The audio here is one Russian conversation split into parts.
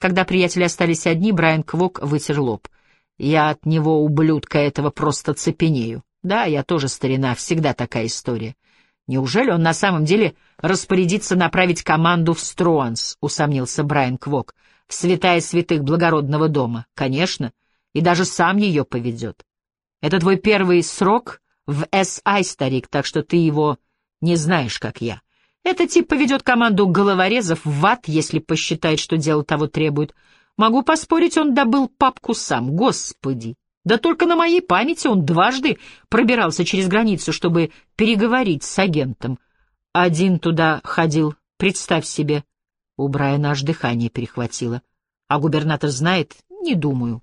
Когда приятели остались одни, Брайан Квок вытер лоб. «Я от него, ублюдка этого, просто цепенею. Да, я тоже старина, всегда такая история. Неужели он на самом деле распорядится направить команду в Струанс?» — усомнился Брайан Квок. «В святая святых благородного дома. Конечно. И даже сам ее поведет. Это твой первый срок в СА, старик, так что ты его не знаешь, как я. Этот тип поведет команду головорезов в ад, если посчитает, что дело того требует. Могу поспорить, он добыл папку сам. Господи! Да только на моей памяти он дважды пробирался через границу, чтобы переговорить с агентом. Один туда ходил, представь себе. У Брайана аж дыхание перехватило. А губернатор знает? Не думаю.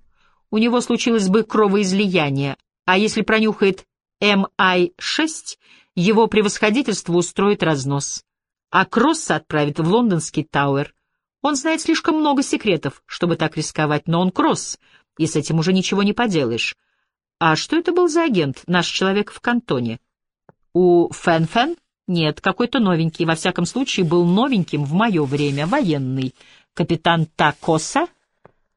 У него случилось бы кровоизлияние, а если пронюхает МИ-6, его превосходительство устроит разнос а Кросса отправит в лондонский Тауэр. Он знает слишком много секретов, чтобы так рисковать, но он Кросс, и с этим уже ничего не поделаешь. А что это был за агент, наш человек в кантоне? У Фэн-Фэн? Нет, какой-то новенький, во всяком случае был новеньким в мое время, военный. Капитан Такоса?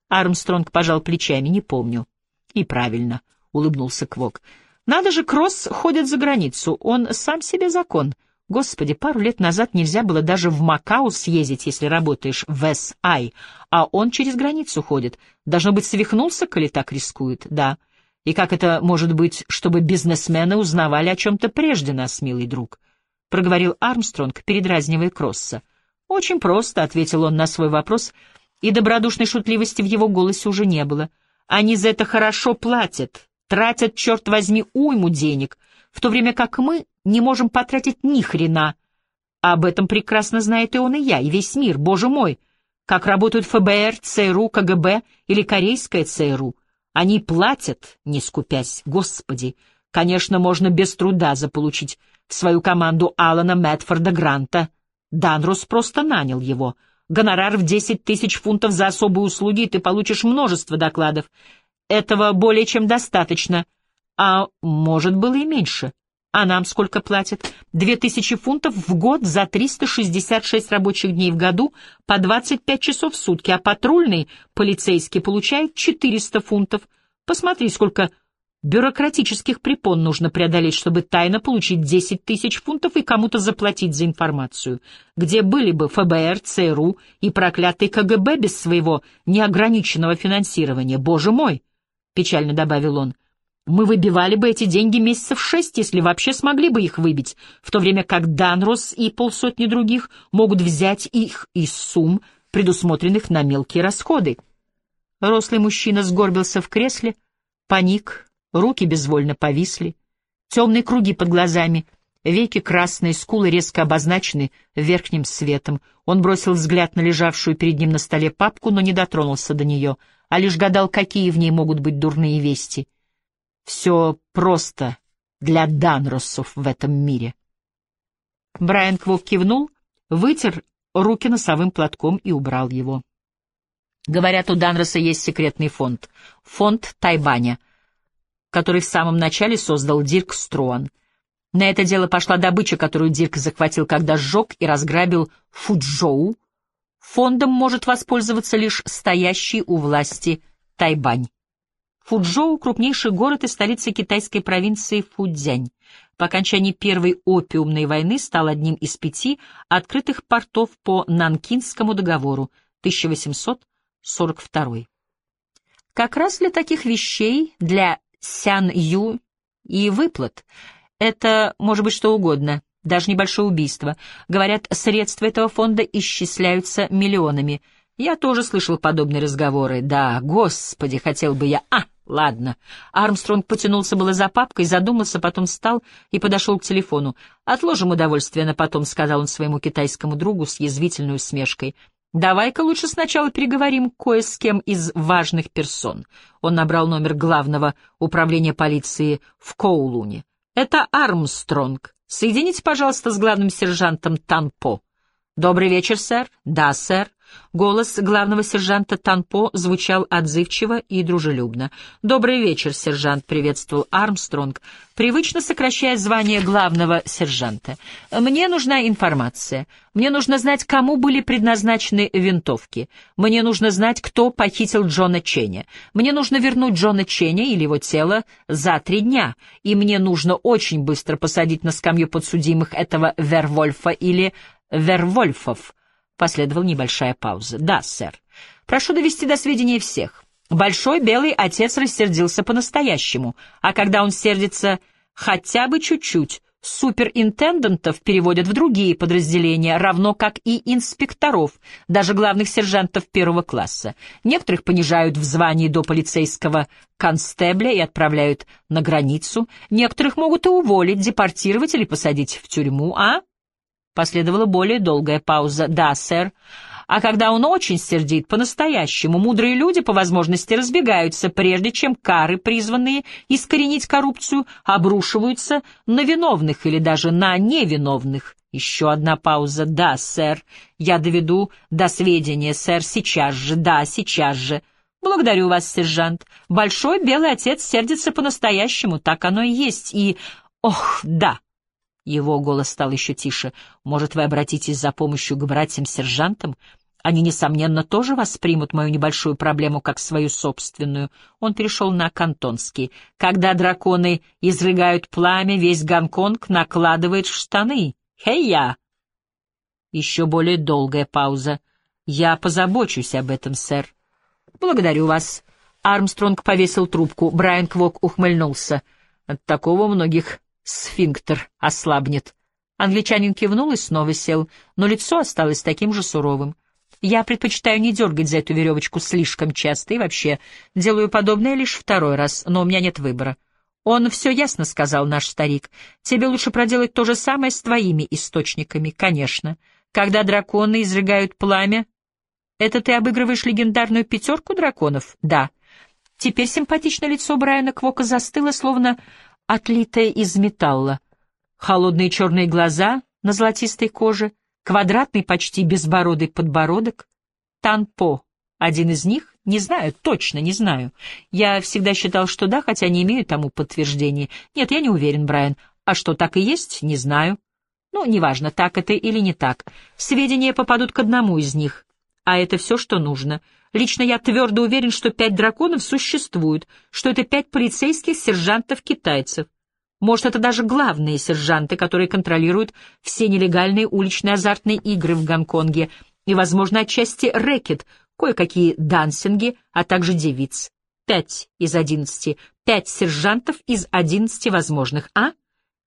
Армстронг пожал плечами, не помню. И правильно, — улыбнулся Квок. Надо же, Кросс ходит за границу, он сам себе закон — Господи, пару лет назад нельзя было даже в Макао съездить, если работаешь в САИ, а он через границу ходит. Должно быть, свихнулся, коли так рискует, да. И как это может быть, чтобы бизнесмены узнавали о чем-то прежде нас, милый друг? Проговорил Армстронг, передразнивая Кросса. Очень просто, — ответил он на свой вопрос, и добродушной шутливости в его голосе уже не было. Они за это хорошо платят, тратят, черт возьми, уйму денег, в то время как мы не можем потратить ни хрена. Об этом прекрасно знает и он, и я, и весь мир, боже мой. Как работают ФБР, ЦРУ, КГБ или корейская ЦРУ. Они платят, не скупясь, господи. Конечно, можно без труда заполучить в свою команду Алана Мэтфорда Гранта. Данрос просто нанял его. Гонорар в 10 тысяч фунтов за особые услуги, ты получишь множество докладов. Этого более чем достаточно. А может, было и меньше. А нам сколько платят? Две тысячи фунтов в год за 366 рабочих дней в году по 25 часов в сутки, а патрульный полицейский получает 400 фунтов. Посмотри, сколько бюрократических препон нужно преодолеть, чтобы тайно получить 10 тысяч фунтов и кому-то заплатить за информацию. Где были бы ФБР, ЦРУ и проклятый КГБ без своего неограниченного финансирования? Боже мой! — печально добавил он. Мы выбивали бы эти деньги месяцев шесть, если вообще смогли бы их выбить, в то время как Данрос и полсотни других могут взять их из сумм, предусмотренных на мелкие расходы. Рослый мужчина сгорбился в кресле, паник, руки безвольно повисли, темные круги под глазами, веки красные, скулы резко обозначены верхним светом. Он бросил взгляд на лежавшую перед ним на столе папку, но не дотронулся до нее, а лишь гадал, какие в ней могут быть дурные вести — все просто для Данроссов в этом мире. Брайан Квок кивнул, вытер руки носовым платком и убрал его. Говорят, у Данроса есть секретный фонд. Фонд Тайбаня, который в самом начале создал Дирк Струан. На это дело пошла добыча, которую Дирк захватил, когда сжег и разграбил Фуджоу. Фондом может воспользоваться лишь стоящий у власти Тайбань. Фуджоу — крупнейший город и столица китайской провинции Фудзянь. По окончании Первой опиумной войны стал одним из пяти открытых портов по Нанкинскому договору 1842. Как раз для таких вещей, для Сян-Ю и выплат. Это может быть что угодно, даже небольшое убийство. Говорят, средства этого фонда исчисляются миллионами. Я тоже слышал подобные разговоры. Да, господи, хотел бы я... А, Ладно. Армстронг потянулся было за папкой, задумался, потом встал и подошел к телефону. «Отложим удовольствие на потом», — сказал он своему китайскому другу с язвительной усмешкой. «Давай-ка лучше сначала переговорим кое с кем из важных персон». Он набрал номер главного управления полиции в Коулуне. «Это Армстронг. Соедините, пожалуйста, с главным сержантом Танпо». «Добрый вечер, сэр». «Да, сэр». Голос главного сержанта Танпо звучал отзывчиво и дружелюбно. «Добрый вечер, сержант», — приветствовал Армстронг, привычно сокращая звание главного сержанта. «Мне нужна информация. Мне нужно знать, кому были предназначены винтовки. Мне нужно знать, кто похитил Джона Ченни. Мне нужно вернуть Джона Ченни или его тело за три дня. И мне нужно очень быстро посадить на скамью подсудимых этого Вервольфа или Вервольфов». Последовала небольшая пауза. «Да, сэр. Прошу довести до сведения всех. Большой белый отец рассердился по-настоящему, а когда он сердится хотя бы чуть-чуть, суперинтендантов переводят в другие подразделения, равно как и инспекторов, даже главных сержантов первого класса. Некоторых понижают в звании до полицейского констебля и отправляют на границу, некоторых могут и уволить, депортировать или посадить в тюрьму, а? Последовала более долгая пауза. «Да, сэр. А когда он очень сердит, по-настоящему, мудрые люди по возможности разбегаются, прежде чем кары, призванные искоренить коррупцию, обрушиваются на виновных или даже на невиновных». Еще одна пауза. «Да, сэр. Я доведу до сведения, сэр, сейчас же. Да, сейчас же». «Благодарю вас, сержант. Большой белый отец сердится по-настоящему, так оно и есть. И... Ох, да!» Его голос стал еще тише. «Может, вы обратитесь за помощью к братьям-сержантам? Они, несомненно, тоже воспримут мою небольшую проблему как свою собственную». Он перешел на кантонский. «Когда драконы изрыгают пламя, весь Гонконг накладывает штаны. Хей-я!» Еще более долгая пауза. «Я позабочусь об этом, сэр». «Благодарю вас». Армстронг повесил трубку. Брайан Квок ухмыльнулся. «От такого многих сфинктер ослабнет. Англичанин кивнул и снова сел, но лицо осталось таким же суровым. Я предпочитаю не дергать за эту веревочку слишком часто и вообще делаю подобное лишь второй раз, но у меня нет выбора. Он все ясно сказал, наш старик. Тебе лучше проделать то же самое с твоими источниками, конечно. Когда драконы изрыгают пламя... Это ты обыгрываешь легендарную пятерку драконов? Да. Теперь симпатичное лицо Брайана Квока застыло, словно отлитая из металла. Холодные черные глаза на золотистой коже, квадратный почти безбородый подбородок. Танпо. Один из них? Не знаю, точно не знаю. Я всегда считал, что да, хотя не имею тому подтверждения. Нет, я не уверен, Брайан. А что, так и есть? Не знаю. Ну, неважно, так это или не так. Сведения попадут к одному из них. А это все, что нужно. Лично я твердо уверен, что пять драконов существуют, что это пять полицейских сержантов-китайцев. Может, это даже главные сержанты, которые контролируют все нелегальные уличные азартные игры в Гонконге и, возможно, отчасти рэкет, кое-какие дансинги, а также девиц. Пять из одиннадцати. Пять сержантов из одиннадцати возможных, а?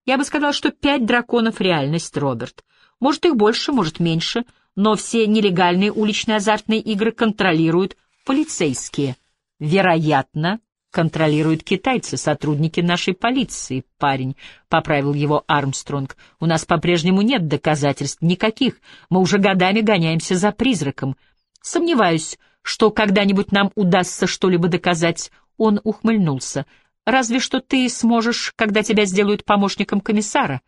Я бы сказал, что пять драконов — реальность, Роберт. Может, их больше, может, меньше — но все нелегальные уличные азартные игры контролируют полицейские. Вероятно, контролируют китайцы, сотрудники нашей полиции, парень, — поправил его Армстронг. У нас по-прежнему нет доказательств никаких, мы уже годами гоняемся за призраком. Сомневаюсь, что когда-нибудь нам удастся что-либо доказать. Он ухмыльнулся. Разве что ты сможешь, когда тебя сделают помощником комиссара.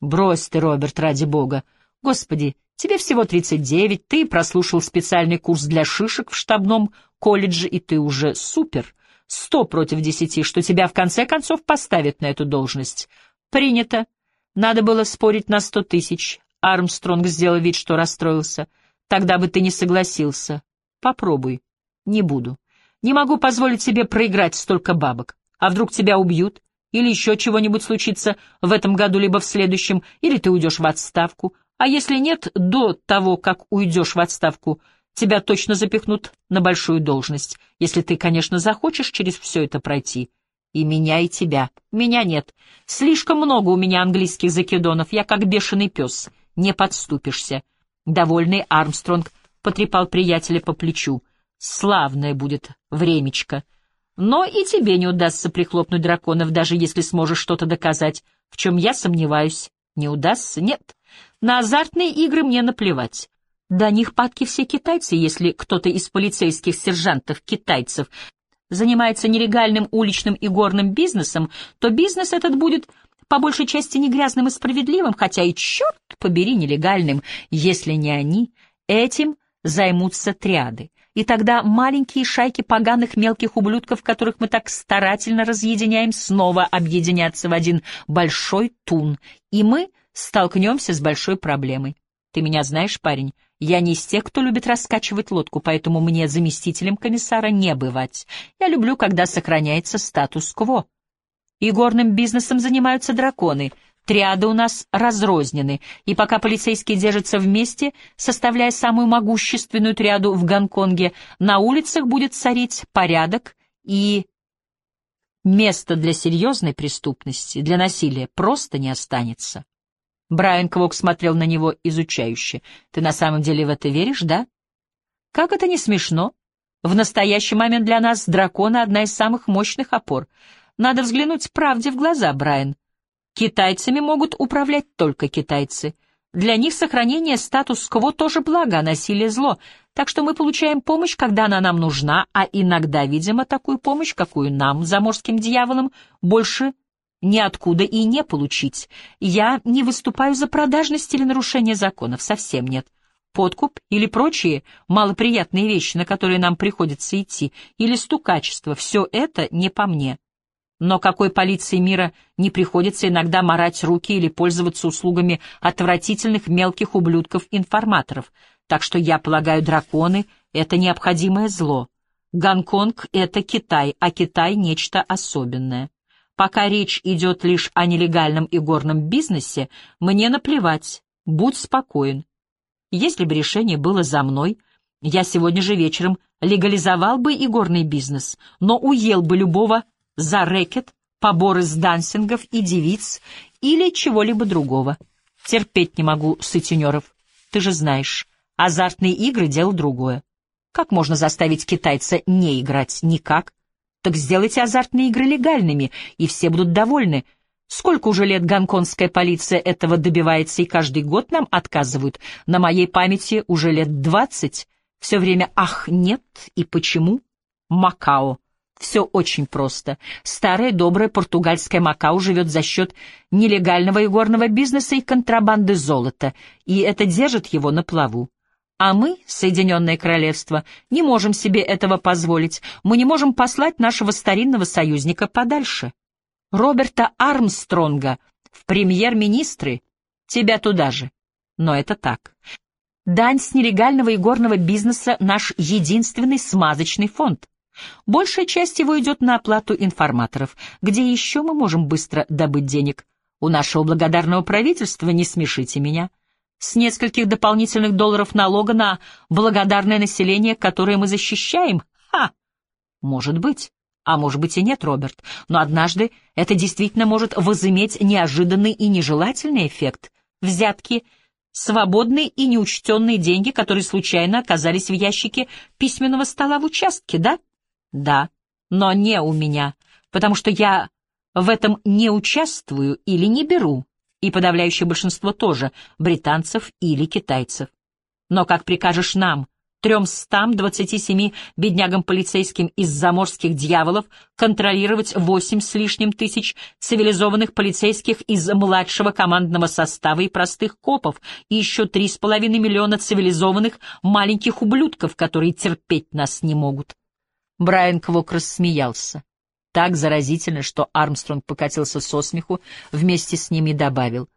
Брось ты, Роберт, ради бога. Господи, Тебе всего 39, ты прослушал специальный курс для шишек в штабном колледже, и ты уже супер. Сто против десяти, что тебя в конце концов поставят на эту должность. Принято. Надо было спорить на сто тысяч. Армстронг сделал вид, что расстроился. Тогда бы ты не согласился. Попробуй. Не буду. Не могу позволить себе проиграть столько бабок. А вдруг тебя убьют? Или еще чего-нибудь случится в этом году, либо в следующем, или ты уйдешь в отставку. А если нет, до того, как уйдешь в отставку, тебя точно запихнут на большую должность, если ты, конечно, захочешь через все это пройти. И меня, и тебя. Меня нет. Слишком много у меня английских закидонов, я как бешеный пес. Не подступишься. Довольный Армстронг потрепал приятеля по плечу. Славное будет времечко. Но и тебе не удастся прихлопнуть драконов, даже если сможешь что-то доказать, в чем я сомневаюсь. Не удастся? Нет. На азартные игры мне наплевать. До них падки все китайцы, если кто-то из полицейских сержантов-китайцев занимается нелегальным уличным и горным бизнесом, то бизнес этот будет по большей части не грязным и справедливым, хотя и, черт побери, нелегальным, если не они. Этим займутся триады. И тогда маленькие шайки поганых мелких ублюдков, которых мы так старательно разъединяем, снова объединятся в один большой тун, и мы столкнемся с большой проблемой. Ты меня знаешь, парень, я не из тех, кто любит раскачивать лодку, поэтому мне заместителем комиссара не бывать. Я люблю, когда сохраняется статус-кво. И горным бизнесом занимаются драконы — Триады у нас разрознены, и пока полицейские держатся вместе, составляя самую могущественную триаду в Гонконге, на улицах будет царить порядок и места для серьезной преступности, для насилия просто не останется. Брайан Квок смотрел на него изучающе. «Ты на самом деле в это веришь, да?» «Как это не смешно? В настоящий момент для нас драконы — одна из самых мощных опор. Надо взглянуть правде в глаза, Брайан. Китайцами могут управлять только китайцы. Для них сохранение статус-кво тоже благо, а насилие — зло. Так что мы получаем помощь, когда она нам нужна, а иногда, видимо, такую помощь, какую нам, заморским дьяволам, больше ниоткуда и не получить. Я не выступаю за продажность или нарушение законов, совсем нет. Подкуп или прочие малоприятные вещи, на которые нам приходится идти, или стукачество — все это не по мне. Но какой полиции мира не приходится иногда марать руки или пользоваться услугами отвратительных мелких ублюдков-информаторов? Так что я полагаю, драконы — это необходимое зло. Гонконг — это Китай, а Китай — нечто особенное. Пока речь идет лишь о нелегальном и горном бизнесе, мне наплевать, будь спокоен. Если бы решение было за мной, я сегодня же вечером легализовал бы и горный бизнес, но уел бы любого за рэкет, поборы с дансингов и девиц или чего-либо другого. Терпеть не могу сутенеров. Ты же знаешь, азартные игры — дело другое. Как можно заставить китайца не играть? Никак. Так сделайте азартные игры легальными, и все будут довольны. Сколько уже лет гонконгская полиция этого добивается, и каждый год нам отказывают. На моей памяти уже лет двадцать. Все время «ах, нет» и «почему?» Макао. Все очень просто. Старая добрая португальская Макао живет за счет нелегального игорного бизнеса и контрабанды золота, и это держит его на плаву. А мы, Соединенное Королевство, не можем себе этого позволить. Мы не можем послать нашего старинного союзника подальше. Роберта Армстронга в премьер-министры, тебя туда же. Но это так. Дань с нелегального игорного бизнеса — наш единственный смазочный фонд. Большая часть его идет на оплату информаторов. Где еще мы можем быстро добыть денег? У нашего благодарного правительства не смешите меня. С нескольких дополнительных долларов налога на благодарное население, которое мы защищаем? Ха! Может быть. А может быть и нет, Роберт. Но однажды это действительно может возыметь неожиданный и нежелательный эффект. Взятки — свободные и неучтенные деньги, которые случайно оказались в ящике письменного стола в участке, да? Да, но не у меня, потому что я в этом не участвую или не беру, и подавляющее большинство тоже, британцев или китайцев. Но как прикажешь нам, тремстам двадцати семи беднягам полицейским из заморских дьяволов, контролировать восемь с лишним тысяч цивилизованных полицейских из младшего командного состава и простых копов, и еще три с половиной миллиона цивилизованных маленьких ублюдков, которые терпеть нас не могут? Брайан Квок рассмеялся. Так заразительно, что Армстронг покатился со смеху вместе с ним и добавил.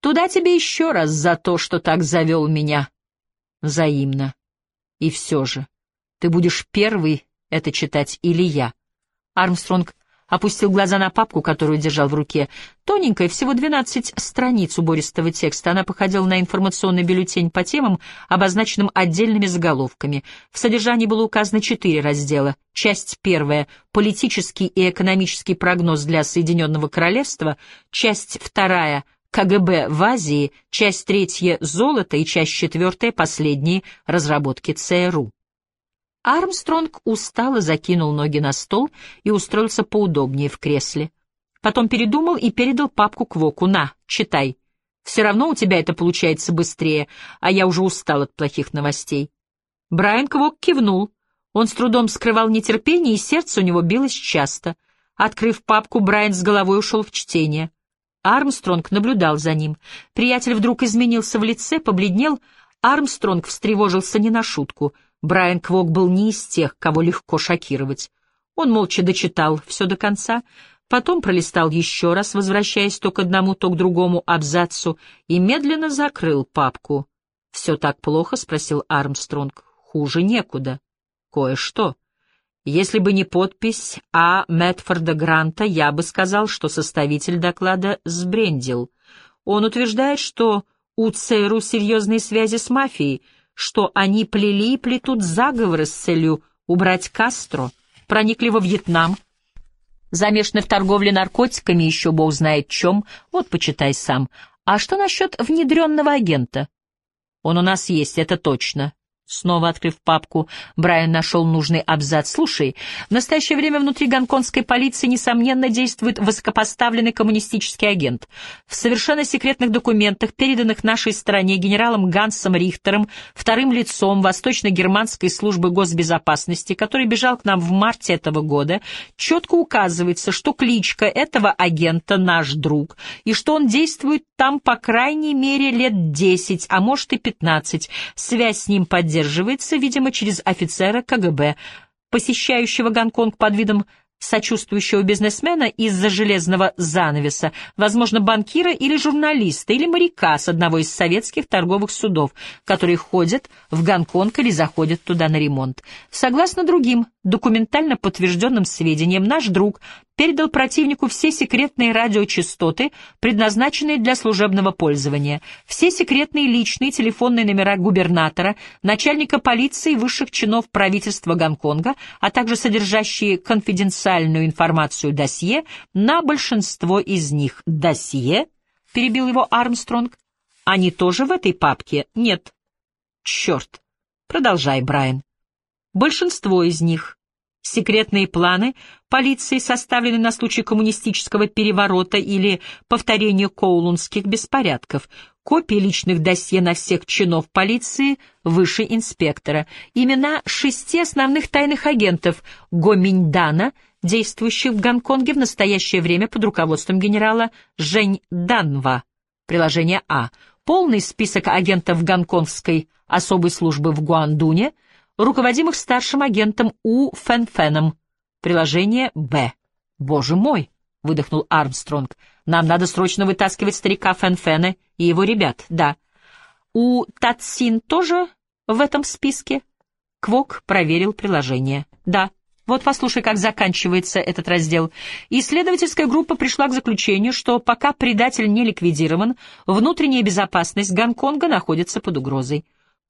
«Туда тебе еще раз за то, что так завел меня». «Взаимно. И все же, ты будешь первый это читать или я?» Армстронг опустил глаза на папку, которую держал в руке. Тоненькая, всего двенадцать страниц убористого текста. Она походила на информационный бюллетень по темам, обозначенным отдельными заголовками. В содержании было указано четыре раздела. Часть первая — политический и экономический прогноз для Соединенного Королевства. Часть вторая — КГБ в Азии. Часть третья — золото. И часть четвертая — последние разработки ЦРУ. Армстронг устало закинул ноги на стол и устроился поудобнее в кресле. Потом передумал и передал папку Квоку. «На, читай. Все равно у тебя это получается быстрее, а я уже устал от плохих новостей». Брайан Квок кивнул. Он с трудом скрывал нетерпение, и сердце у него билось часто. Открыв папку, Брайан с головой ушел в чтение. Армстронг наблюдал за ним. Приятель вдруг изменился в лице, побледнел, Армстронг встревожился не на шутку. Брайан Квок был не из тех, кого легко шокировать. Он молча дочитал все до конца, потом пролистал еще раз, возвращаясь то к одному, то к другому абзацу, и медленно закрыл папку. «Все так плохо?» — спросил Армстронг. «Хуже некуда. Кое-что. Если бы не подпись А. Мэтфорда Гранта, я бы сказал, что составитель доклада сбрендил. Он утверждает, что у ЦРУ серьезные связи с мафией, что они плели и плетут заговоры с целью убрать Кастро, проникли во Вьетнам, замешаны в торговле наркотиками, еще бог знает чем, вот почитай сам. А что насчет внедренного агента? Он у нас есть, это точно. Снова открыв папку, Брайан нашел нужный абзац. «Слушай, в настоящее время внутри гонконгской полиции, несомненно, действует высокопоставленный коммунистический агент. В совершенно секретных документах, переданных нашей стране генералом Гансом Рихтером, вторым лицом Восточно-германской службы госбезопасности, который бежал к нам в марте этого года, четко указывается, что кличка этого агента «наш друг», и что он действует там по крайней мере лет десять, а может и пятнадцать. Связь с ним поддерживается поддерживается, видимо, через офицера КГБ, посещающего Гонконг под видом сочувствующего бизнесмена из-за железного занавеса, возможно, банкира или журналиста, или моряка с одного из советских торговых судов, которые ходят в Гонконг или заходят туда на ремонт. Согласно другим документально подтвержденным сведениям, наш друг передал противнику все секретные радиочастоты, предназначенные для служебного пользования, все секретные личные телефонные номера губернатора, начальника полиции и высших чинов правительства Гонконга, а также содержащие конфиденциальную информацию досье на большинство из них. «Досье?» — перебил его Армстронг. «Они тоже в этой папке?» «Нет». «Черт!» «Продолжай, Брайан». Большинство из них Секретные планы полиции составлены на случай коммунистического переворота или повторения коулунских беспорядков. Копии личных досье на всех чинов полиции выше инспектора. Имена шести основных тайных агентов Гоминьдана, действующих в Гонконге в настоящее время под руководством генерала Жень Данва. Приложение А. Полный список агентов гонконгской особой службы в Гуандуне – руководимых старшим агентом У. Фенфеном. Приложение «Б». «Боже мой!» — выдохнул Армстронг. «Нам надо срочно вытаскивать старика Фенфена и его ребят, да. У Татсин тоже в этом списке?» Квок проверил приложение. «Да». Вот послушай, как заканчивается этот раздел. Исследовательская группа пришла к заключению, что пока предатель не ликвидирован, внутренняя безопасность Гонконга находится под угрозой.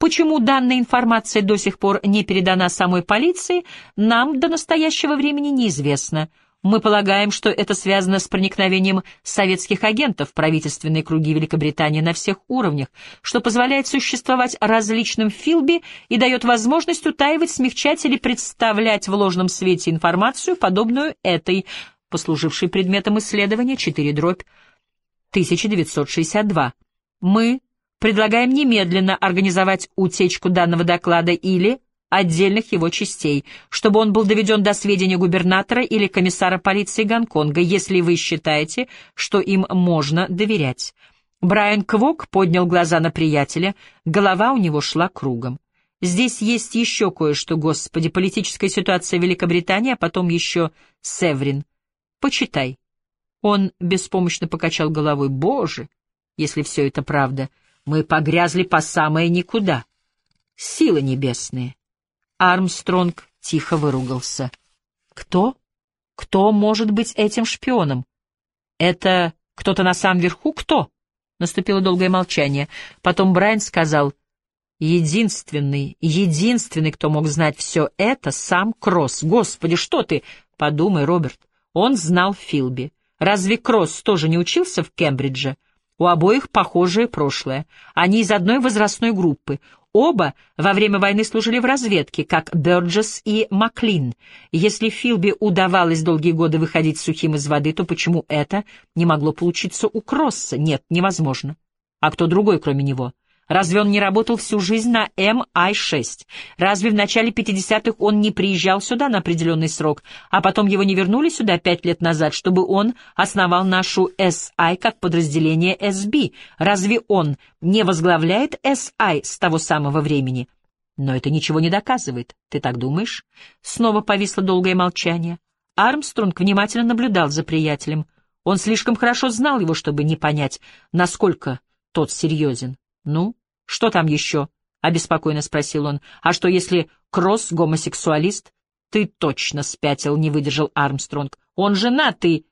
Почему данная информация до сих пор не передана самой полиции, нам до настоящего времени неизвестно. Мы полагаем, что это связано с проникновением советских агентов в правительственные круги Великобритании на всех уровнях, что позволяет существовать различным филби и дает возможность утаивать, смягчать или представлять в ложном свете информацию, подобную этой, послужившей предметом исследования 4 дробь 1962. Мы Предлагаем немедленно организовать утечку данного доклада или отдельных его частей, чтобы он был доведен до сведения губернатора или комиссара полиции Гонконга, если вы считаете, что им можно доверять. Брайан Квок поднял глаза на приятеля, голова у него шла кругом. Здесь есть еще кое-что, господи, политическая ситуация Великобритании, а потом еще Севрин. Почитай. Он беспомощно покачал головой. Боже, если все это правда — мы погрязли по самое никуда. Силы небесные. Армстронг тихо выругался. Кто? Кто может быть этим шпионом? Это кто-то на самом верху? Кто? Наступило долгое молчание. Потом Брайан сказал, единственный, единственный, кто мог знать все это, сам Кросс. Господи, что ты? Подумай, Роберт, он знал Филби. Разве Кросс тоже не учился в Кембридже? У обоих похожее прошлое. Они из одной возрастной группы. Оба во время войны служили в разведке, как Бёрджес и Маклин. Если Филби удавалось долгие годы выходить сухим из воды, то почему это не могло получиться у Кросса? Нет, невозможно. А кто другой, кроме него? Разве он не работал всю жизнь на МИ-6? Разве в начале 50-х он не приезжал сюда на определенный срок, а потом его не вернули сюда пять лет назад, чтобы он основал нашу СИ как подразделение СБ? Разве он не возглавляет СИ с того самого времени? Но это ничего не доказывает. Ты так думаешь? Снова повисло долгое молчание. Армстронг внимательно наблюдал за приятелем. Он слишком хорошо знал его, чтобы не понять, насколько тот серьезен. «Ну, что там еще?» — обеспокоенно спросил он. «А что, если Кросс гомосексуалист?» «Ты точно спятил», — не выдержал Армстронг. «Он женатый.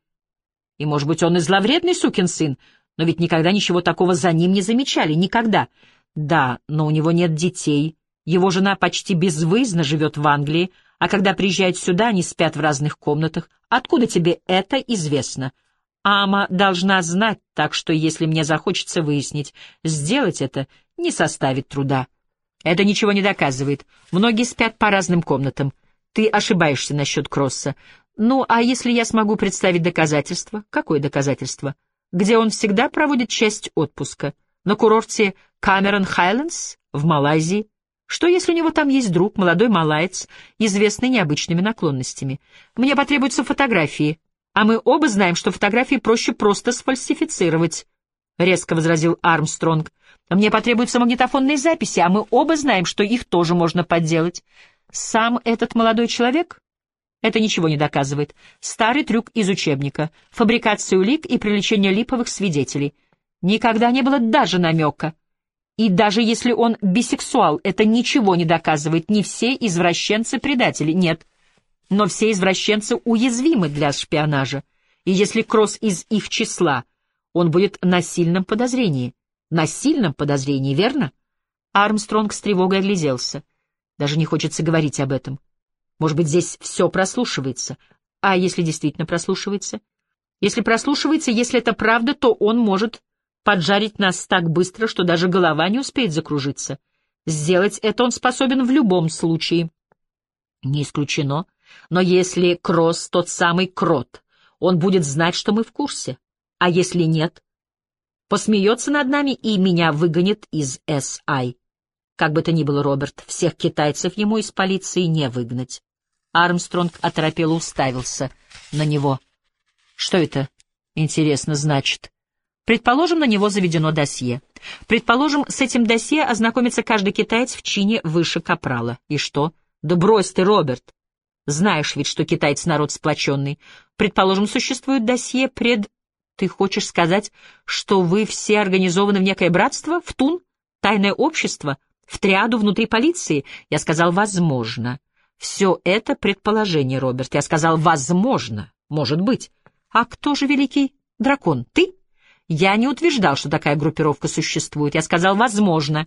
И, может быть, он и зловредный сукин сын, но ведь никогда ничего такого за ним не замечали. Никогда. Да, но у него нет детей. Его жена почти безвыездно живет в Англии, а когда приезжает сюда, они спят в разных комнатах. Откуда тебе это известно?» Ама должна знать, так что если мне захочется выяснить, сделать это не составит труда. Это ничего не доказывает. Многие спят по разным комнатам. Ты ошибаешься насчет Кросса. Ну, а если я смогу представить доказательство? Какое доказательство? Где он всегда проводит часть отпуска? На курорте Камерон Хайлендс в Малайзии? Что, если у него там есть друг, молодой малаец, известный необычными наклонностями? Мне потребуются фотографии, а мы оба знаем, что фотографии проще просто сфальсифицировать, — резко возразил Армстронг. Мне потребуются магнитофонные записи, а мы оба знаем, что их тоже можно подделать. Сам этот молодой человек? Это ничего не доказывает. Старый трюк из учебника. Фабрикация улик и привлечение липовых свидетелей. Никогда не было даже намека. И даже если он бисексуал, это ничего не доказывает. Не все извращенцы-предатели. Нет, но все извращенцы уязвимы для шпионажа, и если Кросс из их числа, он будет на сильном подозрении. На сильном подозрении, верно? Армстронг с тревогой огляделся. Даже не хочется говорить об этом. Может быть, здесь все прослушивается. А если действительно прослушивается? Если прослушивается, если это правда, то он может поджарить нас так быстро, что даже голова не успеет закружиться. Сделать это он способен в любом случае. Не исключено, но если Кросс тот самый Крот, он будет знать, что мы в курсе. А если нет, посмеется над нами и меня выгонит из С.I. Как бы то ни было, Роберт, всех китайцев ему из полиции не выгнать. Армстронг оторопело уставился на него. Что это, интересно, значит? Предположим, на него заведено досье. Предположим, с этим досье ознакомится каждый китаец в чине выше капрала. И что? Да брось ты, Роберт. Знаешь ведь, что китайцы народ сплоченный. Предположим, существует досье пред... Ты хочешь сказать, что вы все организованы в некое братство, в тун, тайное общество, в триаду внутри полиции? Я сказал, возможно. Все это предположение, Роберт. Я сказал, возможно, может быть. А кто же великий дракон? Ты? Я не утверждал, что такая группировка существует. Я сказал, возможно.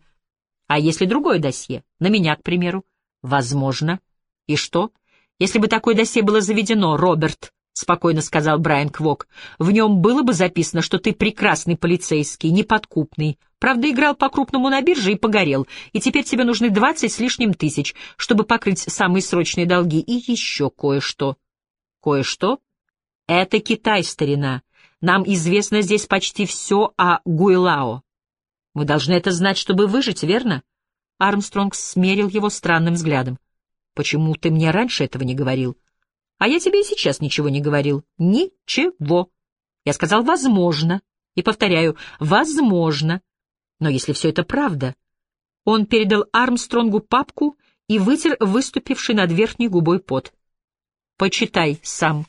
А если другое досье? На меня, к примеру? Возможно. И что? Если бы такое досье было заведено, Роберт, — спокойно сказал Брайан Квок, — в нем было бы записано, что ты прекрасный полицейский, неподкупный, правда, играл по-крупному на бирже и погорел, и теперь тебе нужны двадцать с лишним тысяч, чтобы покрыть самые срочные долги, и еще кое-что. Кое-что? Это Китай, старина. Нам известно здесь почти все о Гуйлао. Мы должны это знать, чтобы выжить, верно? Армстронг смерил его странным взглядом. Почему ты мне раньше этого не говорил? А я тебе и сейчас ничего не говорил. Ничего. Я сказал «возможно». И повторяю «возможно». Но если все это правда... Он передал Армстронгу папку и вытер выступивший над верхней губой пот. «Почитай сам.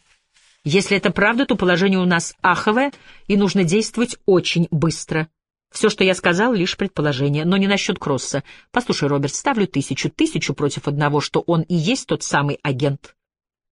Если это правда, то положение у нас аховое, и нужно действовать очень быстро. Все, что я сказал, лишь предположение, но не насчет Кросса. Послушай, Роберт, ставлю тысячу, тысячу против одного, что он и есть тот самый агент.